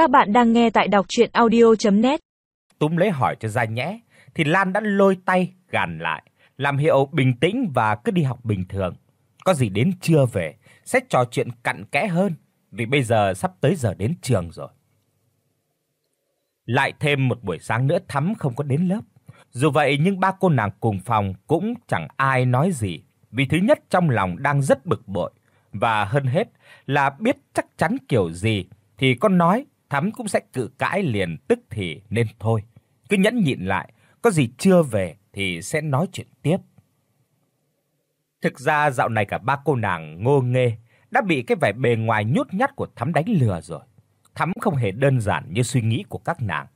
Các bạn đang nghe tại đọc audio net Túm lấy hỏi cho ra nhẽ thì Lan đã lôi tay gàn lại, làm hiệu bình tĩnh và cứ đi học bình thường. Có gì đến trưa về sẽ trò chuyện cặn kẽ hơn, vì bây giờ sắp tới giờ đến trường rồi. Lại thêm một buổi sáng nữa Thắm không có đến lớp. Dù vậy nhưng ba cô nàng cùng phòng cũng chẳng ai nói gì, vì thứ nhất trong lòng đang rất bực bội và hơn hết là biết chắc chắn kiểu gì thì con nói Thắm cũng sẽ cự cãi liền tức thì nên thôi. Cứ nhẫn nhịn lại, có gì chưa về thì sẽ nói chuyện tiếp. Thực ra dạo này cả ba cô nàng ngô nghê đã bị cái vẻ bề ngoài nhút nhát của Thắm đánh lừa rồi. Thắm không hề đơn giản như suy nghĩ của các nàng.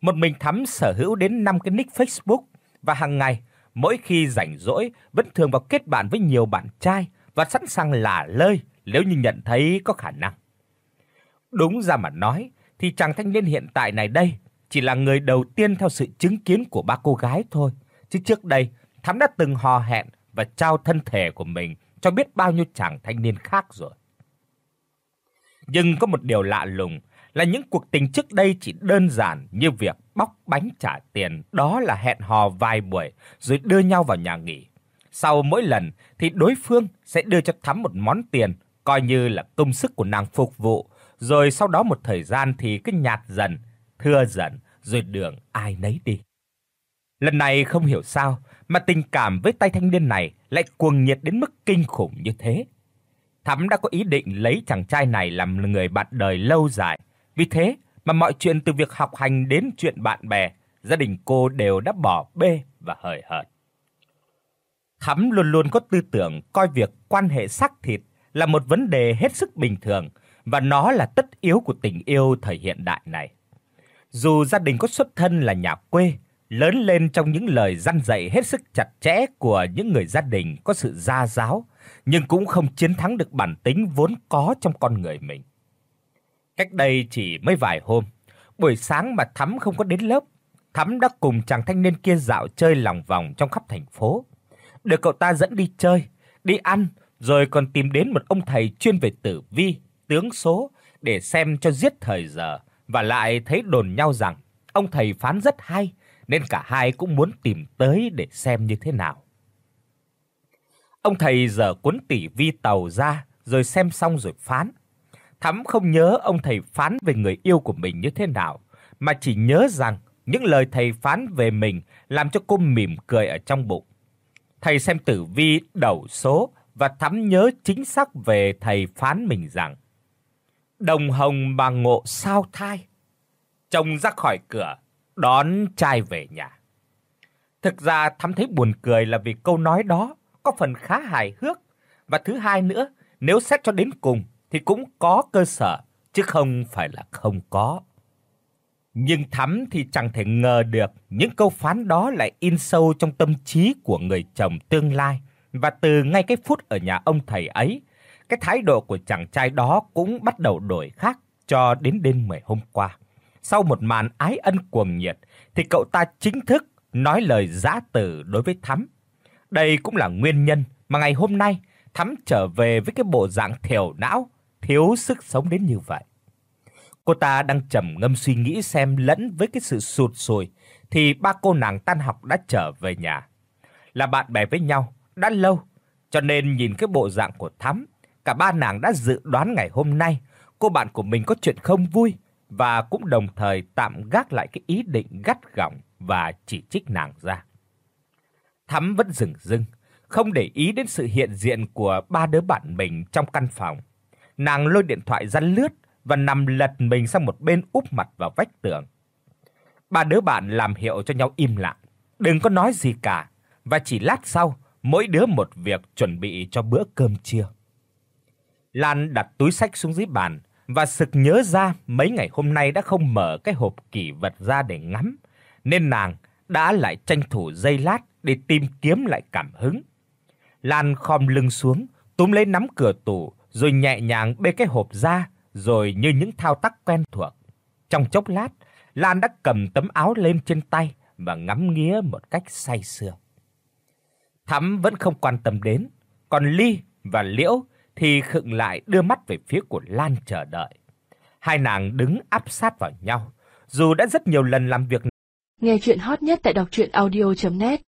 Một mình Thắm sở hữu đến 5 cái nick Facebook và hàng ngày, mỗi khi rảnh rỗi vẫn thường vào kết bạn với nhiều bạn trai và sẵn sàng lả lơi nếu như nhận thấy có khả năng. Đúng ra mà nói thì chàng thanh niên hiện tại này đây chỉ là người đầu tiên theo sự chứng kiến của ba cô gái thôi, chứ trước đây Thắm đã từng hò hẹn và trao thân thể của mình cho biết bao nhiêu chàng thanh niên khác rồi. Nhưng có một điều lạ lùng là những cuộc tình trước đây chỉ đơn giản như việc bóc bánh trả tiền, đó là hẹn hò vài buổi rồi đưa nhau vào nhà nghỉ. Sau mỗi lần thì đối phương sẽ đưa cho Thắm một món tiền coi như là công sức của nàng phục vụ, rồi sau đó một thời gian thì cứ nhạt dần, thưa dần rồi đường ai nấy đi. Lần này không hiểu sao mà tình cảm với tay thanh niên này lại cuồng nhiệt đến mức kinh khủng như thế. Thắm đã có ý định lấy chàng trai này làm người bạn đời lâu dài. Vì thế mà mọi chuyện từ việc học hành đến chuyện bạn bè, gia đình cô đều đã bỏ bê và hời hợt. Thắm luôn luôn có tư tưởng coi việc quan hệ xác thịt là một vấn đề hết sức bình thường và nó là tất yếu của tình yêu thời hiện đại này. Dù gia đình có xuất thân là nhà quê, lớn lên trong những lời răn dạy hết sức chặt chẽ của những người gia đình có sự gia giáo, nhưng cũng không chiến thắng được bản tính vốn có trong con người mình. Cách đây chỉ mấy vài hôm, buổi sáng mà Thắm không có đến lớp, Thắm đã cùng chàng thanh niên kia dạo chơi lòng vòng trong khắp thành phố. Được cậu ta dẫn đi chơi, đi ăn, rồi còn tìm đến một ông thầy chuyên về tử vi, tướng số để xem cho giết thời giờ và lại thấy đồn nhau rằng ông thầy phán rất hay nên cả hai cũng muốn tìm tới để xem như thế nào. Ông thầy giờ cuốn tỷ vi tàu ra rồi xem xong rồi phán. Thắm không nhớ ông thầy phán về người yêu của mình như thế nào, mà chỉ nhớ rằng những lời thầy phán về mình làm cho cô mỉm cười ở trong bụng. Thầy xem tử vi đầu số và Thắm nhớ chính xác về thầy phán mình rằng Đồng hồng bà ngộ sao thai. Chồng ra khỏi cửa, đón trai về nhà. Thực ra Thắm thấy buồn cười là vì câu nói đó có phần khá hài hước và thứ hai nữa, nếu xét cho đến cùng thì cũng có cơ sở chứ không phải là không có. Nhưng Thắm thì chẳng thể ngờ được những câu phán đó lại in sâu trong tâm trí của người chồng tương lai và từ ngay cái phút ở nhà ông thầy ấy, cái thái độ của chàng trai đó cũng bắt đầu đổi khác cho đến đêm ngày hôm qua. Sau một màn ái ân cuồng nhiệt thì cậu ta chính thức nói lời giã từ đối với Thắm. Đây cũng là nguyên nhân mà ngày hôm nay Thắm trở về với cái bộ dạng thiểu não, thiếu sức sống đến như vậy. Cô ta đang trầm ngâm suy nghĩ xem lẫn với cái sự sụt sùi thì ba cô nàng tan học đã trở về nhà. Là bạn bè với nhau đã lâu, cho nên nhìn cái bộ dạng của Thắm, cả ba nàng đã dự đoán ngày hôm nay cô bạn của mình có chuyện không vui và cũng đồng thời tạm gác lại cái ý định gắt gỏng và chỉ trích nàng ra. Thắm vẫn dừng dưng, không để ý đến sự hiện diện của ba đứa bạn mình trong căn phòng. Nàng lôi điện thoại ra lướt và nằm lật mình sang một bên úp mặt vào vách tường. Ba đứa bạn làm hiệu cho nhau im lặng, đừng có nói gì cả và chỉ lát sau, mỗi đứa một việc chuẩn bị cho bữa cơm trưa. Lan đặt túi sách xuống dưới bàn và sực nhớ ra mấy ngày hôm nay đã không mở cái hộp kỷ vật ra để ngắm, nên nàng đã lại tranh thủ giây lát để tìm kiếm lại cảm hứng. Lan khom lưng xuống, túm lấy nắm cửa tủ rồi nhẹ nhàng bê cái hộp ra, rồi như những thao tác quen thuộc. Trong chốc lát, Lan đã cầm tấm áo lên trên tay và ngắm nghía một cách say sưa. Thắm vẫn không quan tâm đến, còn Ly và Liễu thì khựng lại đưa mắt về phía của Lan chờ đợi. Hai nàng đứng áp sát vào nhau, dù đã rất nhiều lần làm việc. Nghe truyện hot nhất tại doctruyenaudio.net